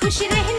खुश रहना